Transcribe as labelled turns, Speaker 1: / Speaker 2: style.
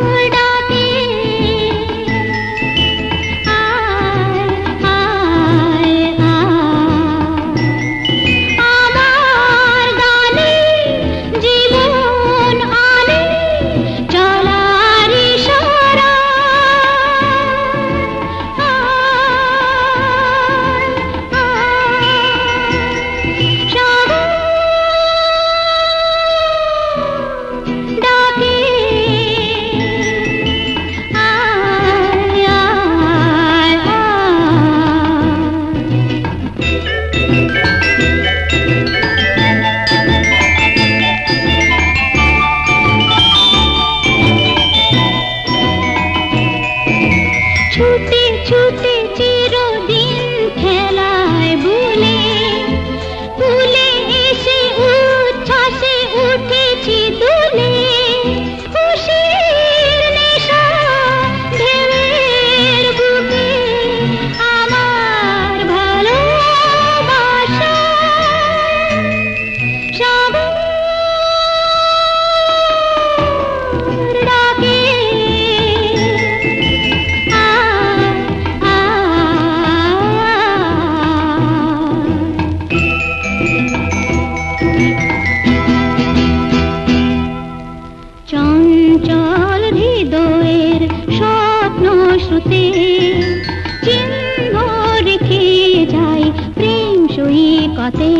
Speaker 1: Lord. স্বপ্ন শ্রুতে চিহ্ন রেখে যায় প্রেম ডেকে